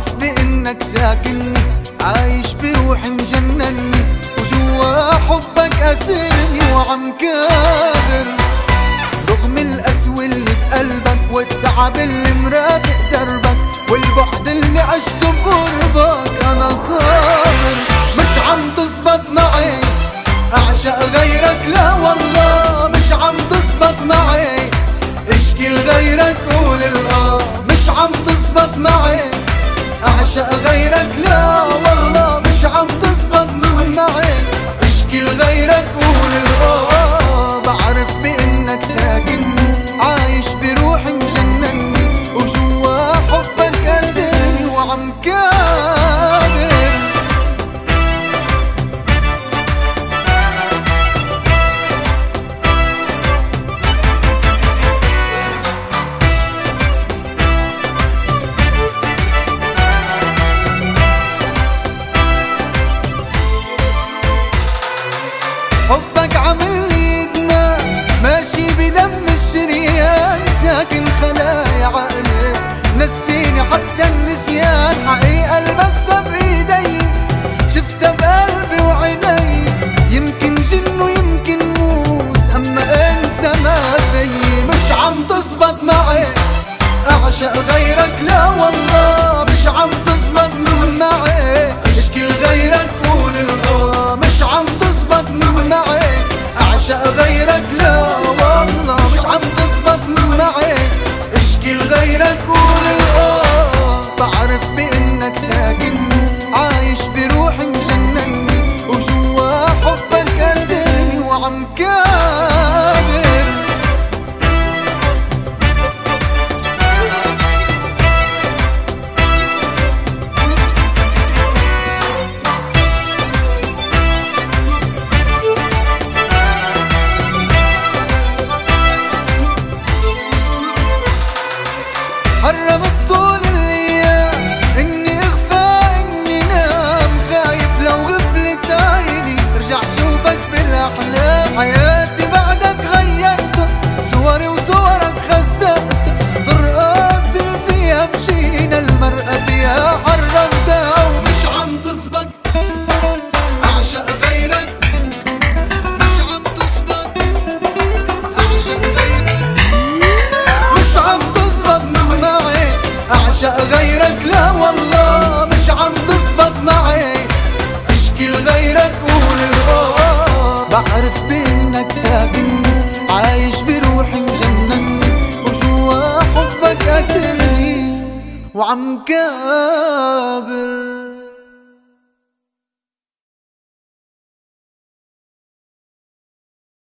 بإنك ساكنني عايش بروحي مجنني وجوا حبك اسرني وعم كابر. رغم القسوة اللي بقلبك والتعب اللي مرافق دربك والبعد اللي عشته بقربك أنا صابر. مش عم تزبط معي أعشق غيرك لا والله. مش عم تزبط معي اشكي لغيرك قول الآه. مش عم تزبط معي. اعشق غيرك لا. اعشق غيرك لا والله مش عم تزبط معي. اشكي لغيرك قول الاه مش عم تزبط معي. اعشق غيرك لا والله مش عم تزبط معي. اشكي لغيرك قول الاه بعرف بإنك ساكنني اللي وعم كابر.